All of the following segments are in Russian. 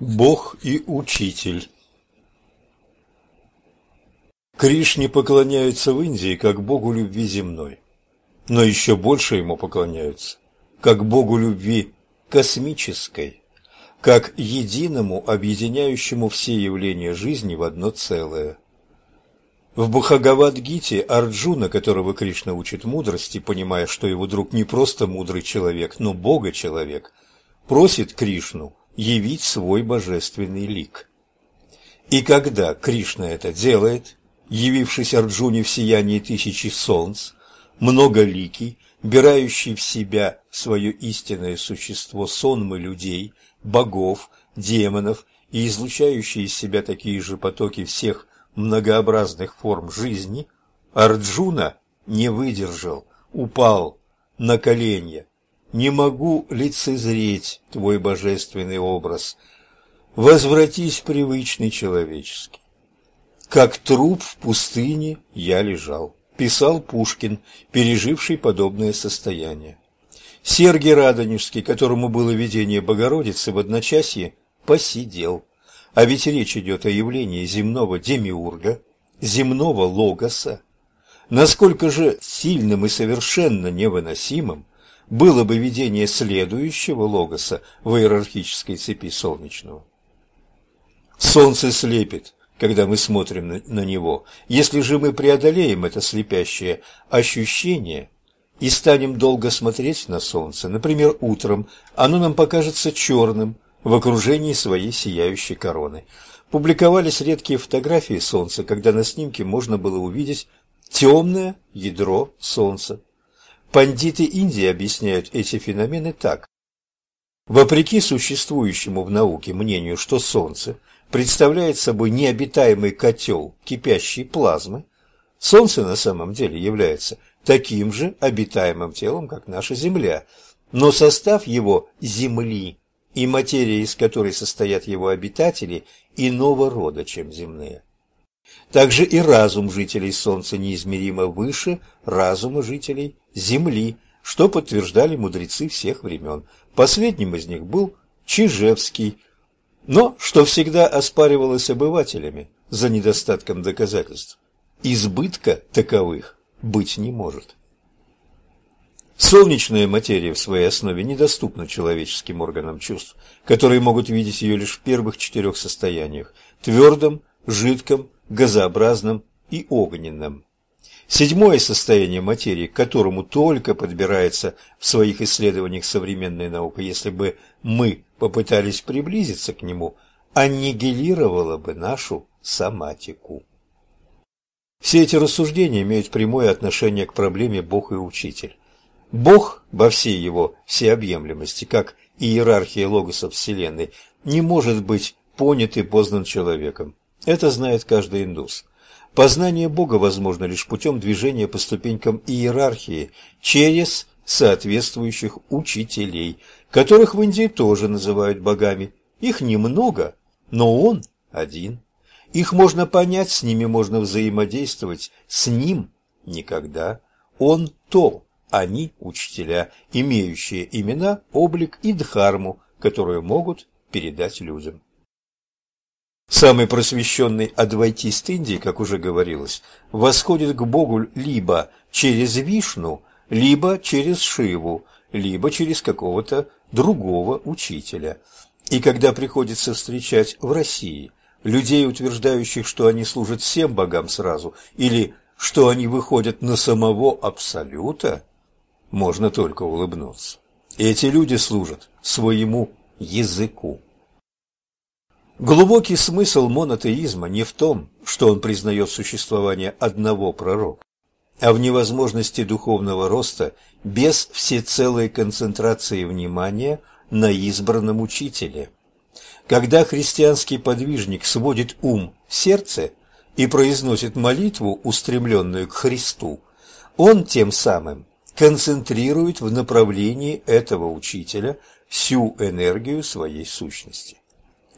Бог и Учитель Кришне поклоняются в Индии как Богу любви земной, но еще больше ему поклоняются как Богу любви космической, как единому, объединяющему все явления жизни в одно целое. В Бхагавад-гите Арджуна, которого Кришна учит мудрости, понимая, что его друг не просто мудрый человек, но Бога-человек, просит Кришну явить свой божественный лик. И когда Кришна это делает, явившись Арджуне в сиянии тысячи солнц, многоликий, бирающий в себя свое истинное существо сонмы людей, богов, демонов и излучающий из себя такие же потоки всех многообразных форм жизни, Арджуна не выдержал, упал на коленя не могу лицезреть твой божественный образ. Возвратись привычный человеческий. Как труп в пустыне я лежал, писал Пушкин, переживший подобное состояние. Сергий Радонежский, которому было видение Богородицы в одночасье, посидел. А ведь речь идет о явлении земного демиурга, земного логоса. Насколько же сильным и совершенно невыносимым было бы видение следующего логоса в иерархической цепи солнечного. Солнце слепит, когда мы смотрим на, него. Если же мы преодолеем это слепящее ощущение и станем долго смотреть на солнце, например, утром, оно нам покажется черным в окружении своей сияющей короны. Публиковались редкие фотографии солнца, когда на снимке можно было увидеть темное ядро солнца. Пандиты Индии объясняют эти феномены так. Вопреки существующему в науке мнению, что Солнце представляет собой необитаемый котел кипящей плазмы, Солнце на самом деле является таким же обитаемым телом, как наша Земля, но состав его Земли и материя, из которой состоят его обитатели, иного рода, чем земные. Также и разум жителей Солнца неизмеримо выше разума жителей Земли, что подтверждали мудрецы всех времен. Последним из них был Чижевский, но, что всегда оспаривалось обывателями за недостатком доказательств, избытка таковых быть не может. Солнечная материя в своей основе недоступна человеческим органам чувств, которые могут видеть ее лишь в первых четырех состояниях – твердом, жидком, газообразном и огненном. Седьмое состояние материи, к которому только подбирается в своих исследованиях современная наука, если бы мы попытались приблизиться к нему, аннигилировало бы нашу соматику. Все эти рассуждения имеют прямое отношение к проблеме Бог и Учитель. Бог во всей его всеобъемлемости, как иерархия логосов Вселенной, не может быть понят и познан человеком. Это знает каждый индус. Познание Бога возможно лишь путем движения по ступенькам иерархии через соответствующих учителей, которых в Индии тоже называют богами. Их немного, но он один. Их можно понять, с ними можно взаимодействовать, с ним никогда. Он то, они учителя, имеющие имена, облик и дхарму, которую могут передать людям. Самый просвещенный адвайтист Индии, как уже говорилось, восходит к Богу либо через Вишну, либо через Шиву, либо через какого-то другого учителя. И когда приходится встречать в России людей, утверждающих, что они служат всем богам сразу, или что они выходят на самого Абсолюта, можно только улыбнуться. Эти люди служат своему языку. Глубокий смысл монотеизма не в том, что он признает существование одного пророка, а в невозможности духовного роста без всецелой концентрации внимания на избранном учителе. Когда христианский подвижник сводит ум в сердце и произносит молитву, устремленную к Христу, он тем самым концентрирует в направлении этого учителя всю энергию своей сущности.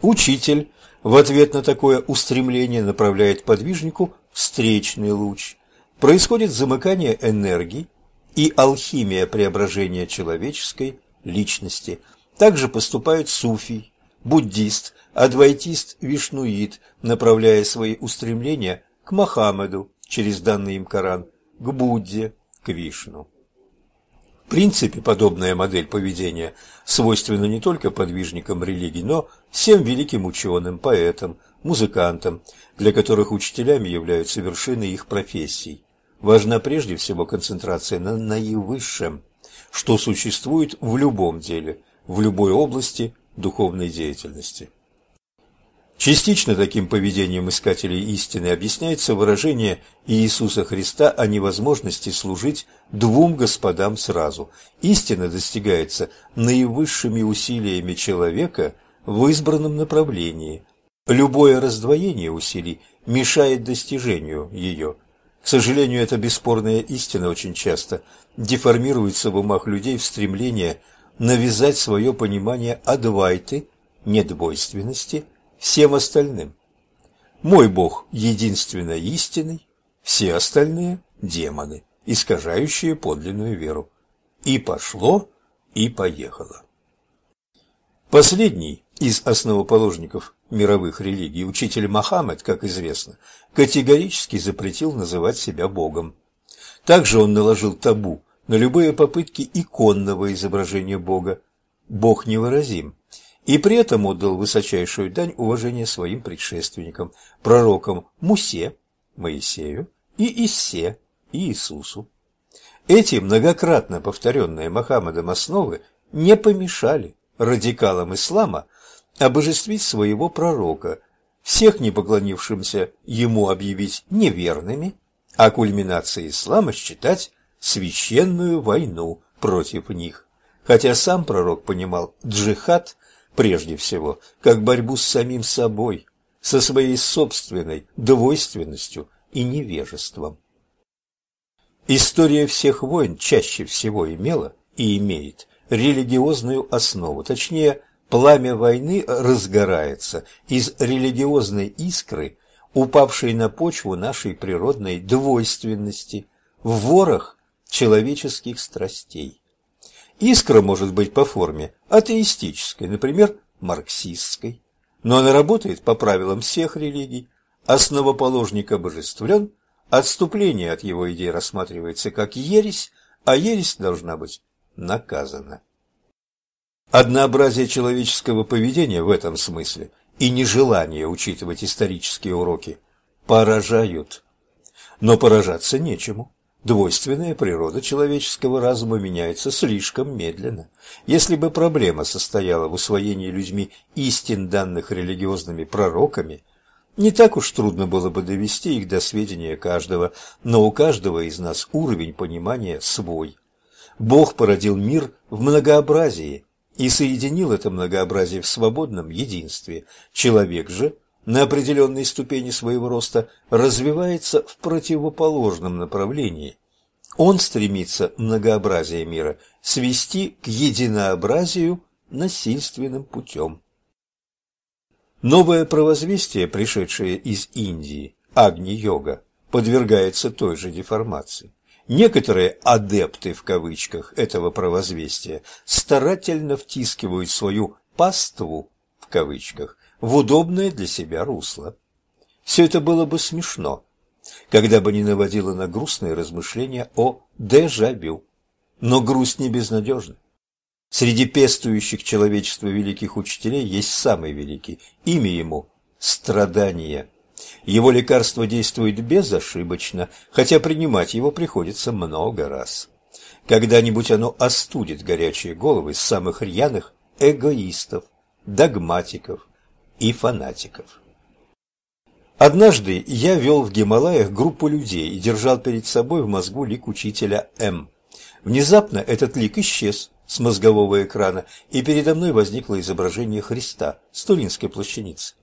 Учитель в ответ на такое устремление направляет подвижнику встречный луч. Происходит замыкание энергии и алхимия преображения человеческой личности. Также поступает суфий, буддист, адвайтист, вишнуит, направляя свои устремления к Мохаммеду через данный им Коран, к Будде, к Вишну. Принципе, подобная модель поведения свойственна не только подвижникам религий, но всем великим ученым, поэтам, музыкантам, для которых учителями являются вершины их профессий. Важна прежде всего концентрация на наивысшем, что существует в любом деле, в любой области духовной деятельности. Частично таким поведением искателей истины объясняется выражение Иисуса Христа о невозможности служить двум господам сразу. Истина достигается наивысшими усилиями человека в избранном направлении. Любое раздвоение усилий мешает достижению ее. К сожалению, эта бесспорная истина очень часто деформируется в умах людей в стремлении навязать свое понимание адвайты, недвойственности – всем остальным. Мой Бог единственно истинный, все остальные – демоны, искажающие подлинную веру. И пошло, и поехало. Последний из основоположников мировых религий, учитель Мохаммед, как известно, категорически запретил называть себя Богом. Также он наложил табу на любые попытки иконного изображения Бога. Бог невыразим, и при этом отдал высочайшую дань уважения своим предшественникам, пророкам Мусе, Моисею и Иссе, Иисусу. Эти многократно повторенные Мохаммедом основы не помешали радикалам ислама обожествить своего пророка, всех не поклонившимся ему объявить неверными, а кульминацией ислама считать священную войну против них. Хотя сам пророк понимал джихад прежде всего, как борьбу с самим собой, со своей собственной двойственностью и невежеством. История всех войн чаще всего имела и имеет религиозную основу, точнее, пламя войны разгорается из религиозной искры, упавшей на почву нашей природной двойственности, в ворох человеческих страстей. Искра может быть по форме атеистической, например, марксистской, но она работает по правилам всех религий. Основоположник обожествлен, отступление от его идей рассматривается как ересь, а ересь должна быть наказана. Однообразие человеческого поведения в этом смысле и нежелание учитывать исторические уроки поражают. Но поражаться нечему. Двойственная природа человеческого разума меняется слишком медленно. Если бы проблема состояла в усвоении людьми истин, данных религиозными пророками, не так уж трудно было бы довести их до сведения каждого, но у каждого из нас уровень понимания свой. Бог породил мир в многообразии и соединил это многообразие в свободном единстве. Человек же – на определенной ступени своего роста развивается в противоположном направлении. Он стремится многообразие мира свести к единообразию насильственным путем. Новое провозвестие, пришедшее из Индии, Агни-йога, подвергается той же деформации. Некоторые «адепты» в кавычках этого провозвестия старательно втискивают свою «паству» в кавычках в удобное для себя русло. Все это было бы смешно, когда бы не наводило на грустные размышления о дежавю. Но грусть не безнадежна. Среди пестующих человечество великих учителей есть самый великий. Имя ему – страдание. Его лекарство действует безошибочно, хотя принимать его приходится много раз. Когда-нибудь оно остудит горячие головы самых рьяных эгоистов, догматиков, и фанатиков. Однажды я вел в Гималаях группу людей и держал перед собой в мозгу лик учителя М. Внезапно этот лик исчез с мозгового экрана, и передо мной возникло изображение Христа с Тулинской плащаницы.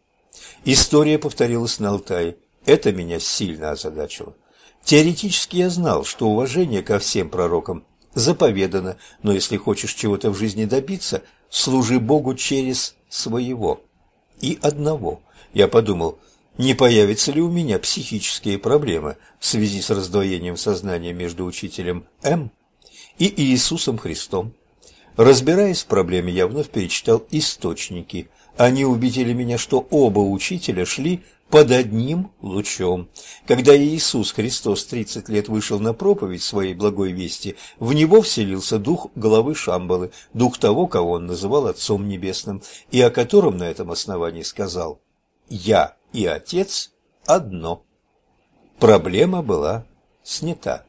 История повторилась на Алтае. Это меня сильно озадачило. Теоретически я знал, что уважение ко всем пророкам заповедано, но если хочешь чего-то в жизни добиться, служи Богу через своего и одного. Я подумал, не появятся ли у меня психические проблемы в связи с раздвоением сознания между учителем М и Иисусом Христом. Разбираясь в проблеме, я вновь перечитал источники, Они убедили меня, что оба учителя шли под одним лучом. Когда Иисус Христос тридцать лет вышел на проповедь своей благой вести, в него вселился дух головы Шамбалы, дух того, кого он называл Отцом Небесным, и о котором на этом основании сказал «Я и Отец одно». Проблема была снята.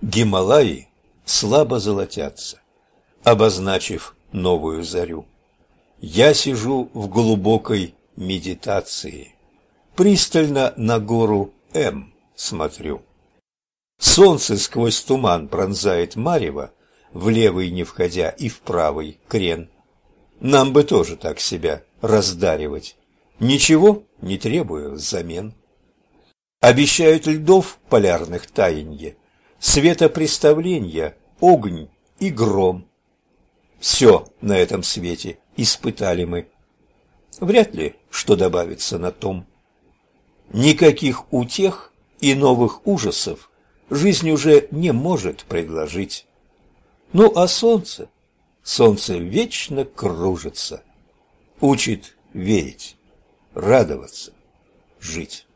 Гималаи слабо золотятся, обозначив новую зарю. Я сижу в глубокой медитации. Пристально на гору М смотрю. Солнце сквозь туман пронзает марево, в левый не входя и в правый крен. Нам бы тоже так себя раздаривать. Ничего не требуя взамен. Обещают льдов полярных таянье, светопреставления, огонь и гром. Все на этом свете испытали мы. Вряд ли что добавится на том. Никаких утех и новых ужасов жизнь уже не может предложить. Ну а солнце? Солнце вечно кружится, учит верить, радоваться, жить.